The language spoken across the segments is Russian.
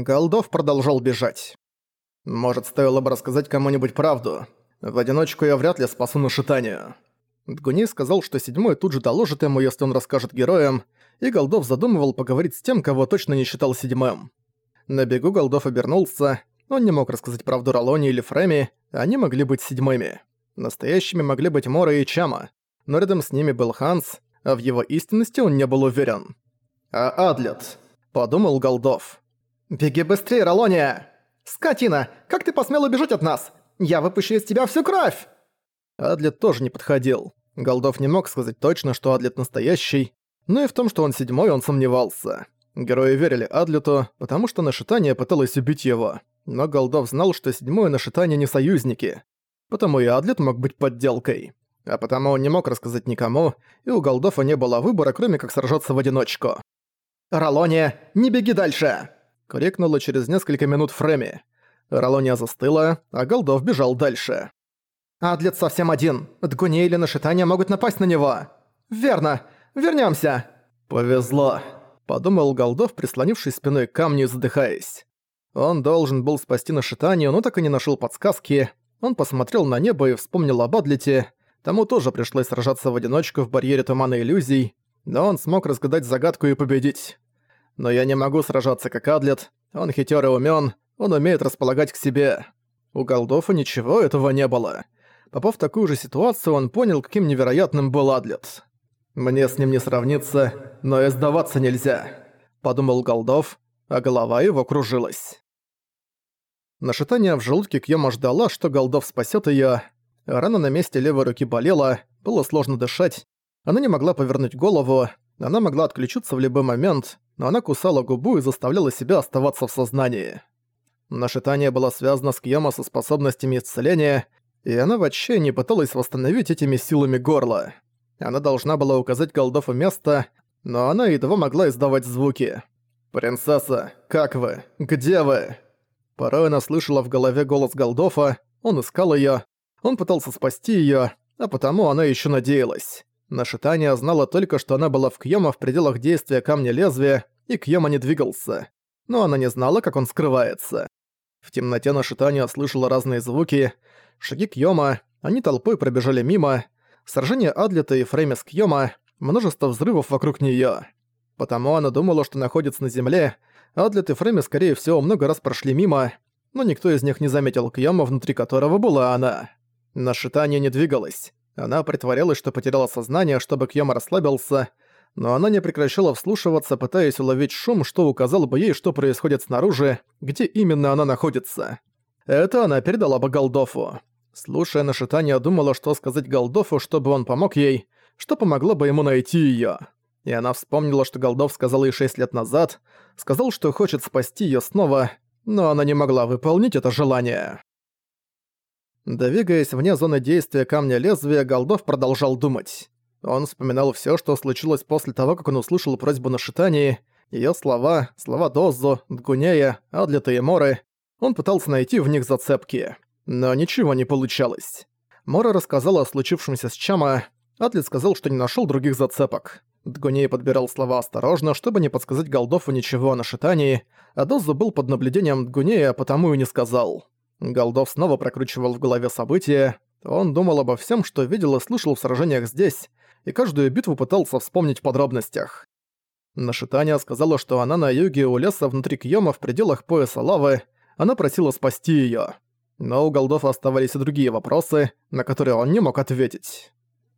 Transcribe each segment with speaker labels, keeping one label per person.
Speaker 1: Голдов продолжал бежать. Может, стоило бы рассказать кому-нибудь правду. В одиночку я вряд ли спасу Нашитанию. Дгуней сказал, что седьмой тут же доложит ему, если он расскажет героям, и Голдов задумывал поговорить с тем, кого точно не считал седьмым. На бегу Голдов обернулся, он не мог рассказать правду Ролоне или Фреми, они могли быть седьмыми. Настоящими могли быть Мора и Чама, но рядом с ними был Ханс, а в его истинности он не был уверен. «А Адлет?» – подумал Голдов. «Беги быстрее, Ролония!» «Скотина! Как ты посмел убежать от нас? Я выпущу из тебя всю кровь!» Адлет тоже не подходил. Голдов не мог сказать точно, что Адлет настоящий, но и в том, что он седьмой, он сомневался. Герои верили Адлету, потому что Нашитание пыталось убить его. Но Голдов знал, что седьмое Нашитание не союзники. Потому и Адлет мог быть подделкой. А потому он не мог рассказать никому, и у Голдова не было выбора, кроме как сражаться в одиночку. «Ролония, не беги дальше!» Крикнула через несколько минут Фреми. Ролония застыла, а Голдов бежал дальше. «Адлет совсем один. Дгуни или Нашитания могут напасть на него. Верно. Вернёмся!» «Повезло», — подумал Голдов, прислонившись спиной к камню и задыхаясь. Он должен был спасти Нашитанию, но так и не нашел подсказки. Он посмотрел на небо и вспомнил об Адлете. Тому тоже пришлось сражаться в одиночку в барьере тумана иллюзий, но он смог разгадать загадку и победить но я не могу сражаться как Адлет. Он хитер и умён, он умеет располагать к себе. У Голдофа ничего этого не было. Попав в такую же ситуацию, он понял, каким невероятным был Адлет. «Мне с ним не сравниться, но и сдаваться нельзя», — подумал Голдов, а голова его кружилась. Нашитание в желудке Кьёма ждала, что Голдов спасет её. Рана на месте левой руки болела, было сложно дышать. Она не могла повернуть голову, она могла отключиться в любой момент, но она кусала губу и заставляла себя оставаться в сознании. Нашитание было связано с Кьяма со способностями исцеления, и она в отчаянии пыталась восстановить этими силами горло. Она должна была указать Голдофу место, но она едва могла издавать звуки. «Принцесса, как вы? Где вы?» Порой она слышала в голове голос Голдофа, он искал её, он пытался спасти её, а потому она ещё надеялась. Нашитание знала только, что она была в Кьёма в пределах действия камня лезвия, и Кьёма не двигался. Но она не знала, как он скрывается. В темноте Нашитания слышала разные звуки. Шаги Кьёма, они толпой пробежали мимо. Сражение Адлета и Фрейми с Кьёма, множество взрывов вокруг неё. Потому она думала, что находится на земле. Адлет и Фрейми, скорее всего, много раз прошли мимо, но никто из них не заметил Кьёма, внутри которого была она. Нашитание не двигалось. Она притворялась, что потеряла сознание, чтобы Кьёма расслабился, но она не прекращала вслушиваться, пытаясь уловить шум, что указало бы ей, что происходит снаружи, где именно она находится. Это она передала бы Голдофу. Слушая нашитание, думала, что сказать Голдофу, чтобы он помог ей, что помогло бы ему найти её. И она вспомнила, что Голдов сказал ей шесть лет назад, сказал, что хочет спасти её снова, но она не могла выполнить это желание. Двигаясь вне зоны действия камня лезвия, Голдов продолжал думать. Он вспоминал все, что случилось после того, как он услышал просьбу на шитании, ее слова, слова Дозу, Дгунея, Адлета и Моры. Он пытался найти в них зацепки, но ничего не получалось. Мора рассказала о случившемся с Чама, Адлет сказал, что не нашел других зацепок. Дгуней подбирал слова осторожно, чтобы не подсказать Голдову ничего о нашитании, а Дозу был под наблюдением Дгунея, потому и не сказал. Голдов снова прокручивал в голове события, он думал обо всем, что видел и слышал в сражениях здесь, и каждую битву пытался вспомнить в подробностях. Нашитания сказала, что она на юге у леса внутри Кьёма в пределах пояса лавы, она просила спасти её. Но у Голдова оставались и другие вопросы, на которые он не мог ответить.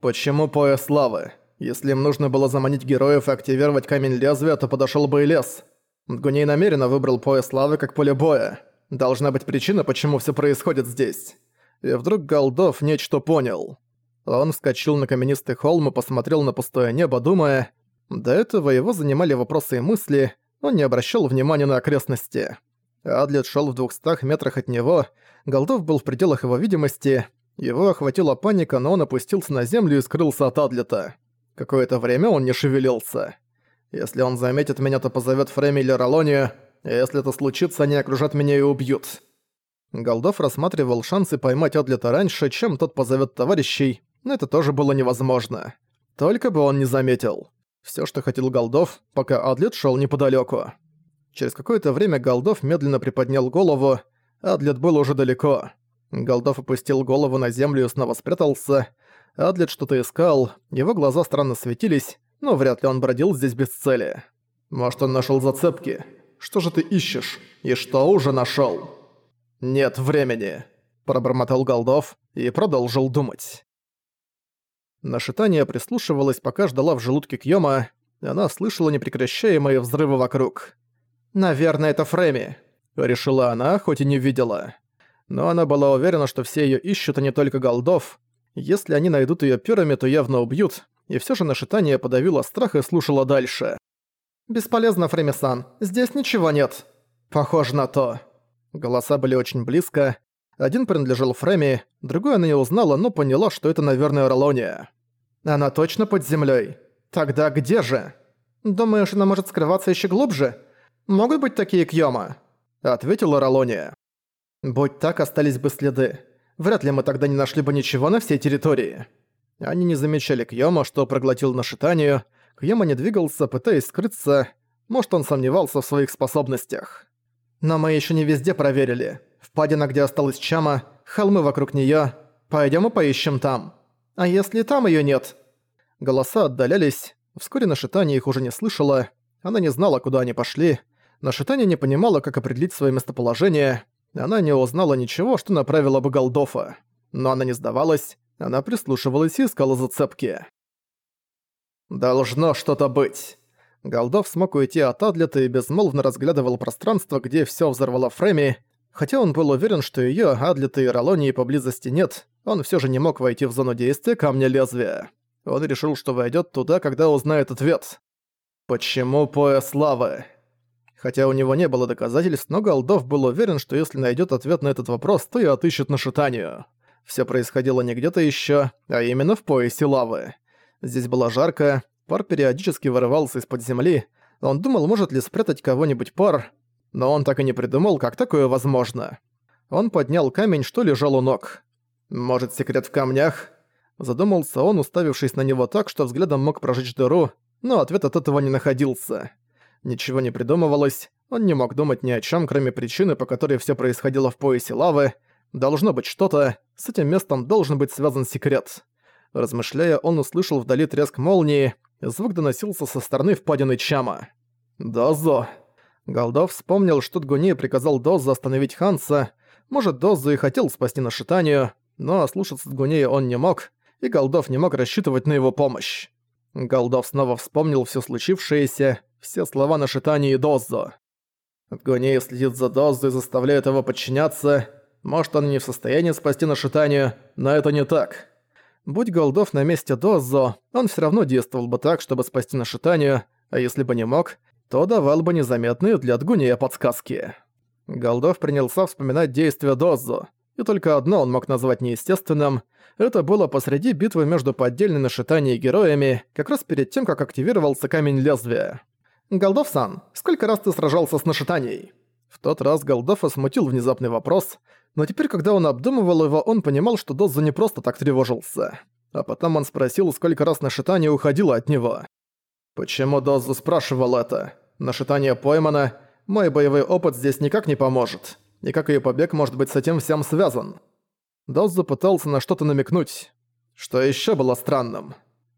Speaker 1: Почему пояс лавы? Если им нужно было заманить героев и активировать камень лезвия, то подошёл бы и лес. Гуней намеренно выбрал пояс лавы как поле боя. Должна быть причина, почему всё происходит здесь. И вдруг Голдов нечто понял. Он вскочил на каменистый холм и посмотрел на пустое небо, думая... До этого его занимали вопросы и мысли, он не обращал внимания на окрестности. Адлет шел в двухстах метрах от него, Голдов был в пределах его видимости, его охватила паника, но он опустился на землю и скрылся от Адлета. Какое-то время он не шевелился. Если он заметит меня, то позовет Фрейми или Ролонию, если это случится, они окружат меня и убьют. Голдов рассматривал шансы поймать Адлета раньше, чем тот позовет товарищей, но это тоже было невозможно. Только бы он не заметил. Все, что хотел Голдов, пока Адлет шел неподалеку. Через какое-то время Голдов медленно приподнял голову, Адлет был уже далеко. Голдов опустил голову на землю и снова спрятался. Адлет что-то искал, его глаза странно светились, но вряд ли он бродил здесь без цели. «Может, он нашел зацепки? Что же ты ищешь? И что уже нашел? «Нет времени», – пробормотал Голдов и продолжил думать. Нашитание прислушивалась, пока ждала в желудке Кьёма, она слышала непрекращаемые взрывы вокруг. «Наверное, это Фрейми», — решила она, хоть и не видела. Но она была уверена, что все её ищут, а не только голдов. Если они найдут её пёрами, то явно убьют, и всё же нашитание подавило страх и слушала дальше. «Бесполезно, Фрейми-сан, здесь ничего нет». «Похоже на то». Голоса были очень близко. Один принадлежал Фрейми, другой она не узнала, но поняла, что это, наверное, Ролония. «Она точно под землёй? Тогда где же?» «Думаешь, она может скрываться ещё глубже?» «Могут быть такие Кьёма?» — ответила Ролония. «Будь так, остались бы следы. Вряд ли мы тогда не нашли бы ничего на всей территории». Они не замечали Кьёма, что проглотил нашитанию. Кьёма не двигался, пытаясь скрыться. Может, он сомневался в своих способностях. «Но мы ещё не везде проверили. Впадина, где осталась Чама, холмы вокруг неё. Пойдём и поищем там. А если там её нет?» Голоса отдалялись. Вскоре нашитание их уже не слышала. Она не знала, куда они пошли Шитания не понимала, как определить свое местоположение. Она не узнала ничего, что направила бы Голдофа. Но она не сдавалась, она прислушивалась и искала зацепки. «Должно что-то быть». Голдов смог уйти от Адлета и безмолвно разглядывал пространство, где всё взорвало Фрейми. Хотя он был уверен, что её, Адлета и Ролонии поблизости нет, он всё же не мог войти в зону действия Камня Лезвия. Он решил, что войдёт туда, когда узнает ответ. «Почему пояс лавы?» Хотя у него не было доказательств, но Голдов был уверен, что если найдет ответ на этот вопрос, то и отыщет нашитанию. Все происходило не где-то еще, а именно в поясе лавы. Здесь было жарко, пар периодически вырывался из-под земли, он думал, может ли спрятать кого-нибудь пар, но он так и не придумал, как такое возможно. Он поднял камень, что лежал у ног. «Может, секрет в камнях?» Задумался он, уставившись на него так, что взглядом мог прожечь дыру, но ответ от этого не находился ничего не придумывалось, он не мог думать ни о чем, кроме причины, по которой все происходило в поясе лавы. Должно быть что-то, с этим местом должен быть связан секрет. Размышляя, он услышал вдали треск молнии, звук доносился со стороны впадины Чама. «Дозо!» Голдов вспомнил, что Дгуни приказал Дозо остановить Ханса. Может, Дозо и хотел спасти Нашитанию, но ослушаться Дгунея он не мог, и Голдов не мог рассчитывать на его помощь. Голдов снова вспомнил все случившееся, все слова на шитании Доззо. Гоней следит за Доззо и заставляет его подчиняться. Может, он не в состоянии спасти нашитание, но это не так. Будь Голдов на месте Доззо, он все равно действовал бы так, чтобы спасти нашитанию, а если бы не мог, то давал бы незаметные для Дгунея подсказки. Голдов принялся вспоминать действия Доззо, и только одно он мог назвать неестественным. Это было посреди битвы между поддельными нашитанием и героями, как раз перед тем, как активировался камень лезвия. «Голдов-сан, сколько раз ты сражался с нашитанией?» В тот раз Голдова смутил внезапный вопрос, но теперь, когда он обдумывал его, он понимал, что Дозу не просто так тревожился. А потом он спросил, сколько раз нашитание уходило от него. «Почему Дозу спрашивал это? Нашитание поймано, мой боевой опыт здесь никак не поможет, и как ее побег может быть с этим всем связан?» Дозу пытался на что-то намекнуть, что еще было странным.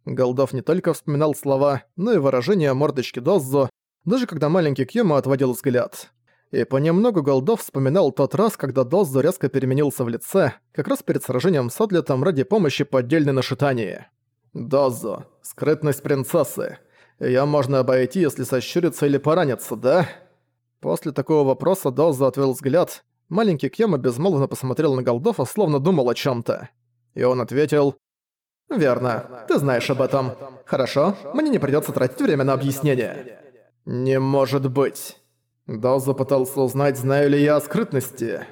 Speaker 1: Голдов не только вспоминал слова, но и выражение мордочки Доззо, даже когда маленький Кьюма отводил взгляд. И понемногу Голдов вспоминал тот раз, когда Доззо резко переменился в лице, как раз перед сражением с Адлетом ради помощи по отдельной нашитании. «Доззо, скрытность принцессы. Её можно обойти, если сощуриться или пораниться, да?» После такого вопроса Доззо отвел взгляд, маленький Кьяма безмолвно посмотрел на Голдова, словно думал о чем то И он ответил «Верно. Ты знаешь об этом. Хорошо, мне не придётся тратить время на объяснение». «Не может быть». Доза пытался узнать, знаю ли я о скрытности.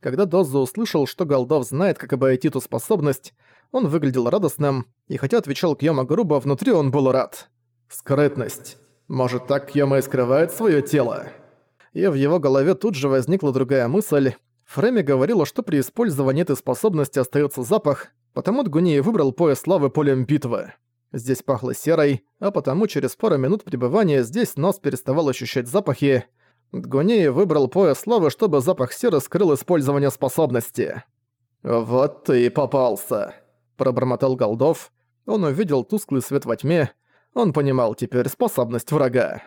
Speaker 1: Когда Доза услышал, что Голдов знает, как обойти эту способность, он выглядел радостным, и хотя отвечал Кьёма грубо, внутри он был рад. «Скрытность. Может, так Кьёма и скрывает своё тело?» И в его голове тут же возникла другая мысль. Фрейми говорила, что при использовании этой способности остаётся запах, Потому Дгуни выбрал пояс славы полем битвы. Здесь пахло серой, а потому через пару минут пребывания здесь нос переставал ощущать запахи. Дгуней выбрал пояс славы, чтобы запах серы скрыл использование способности. «Вот ты и попался», – пробормотал Голдов. Он увидел тусклый свет во тьме. Он понимал теперь способность врага.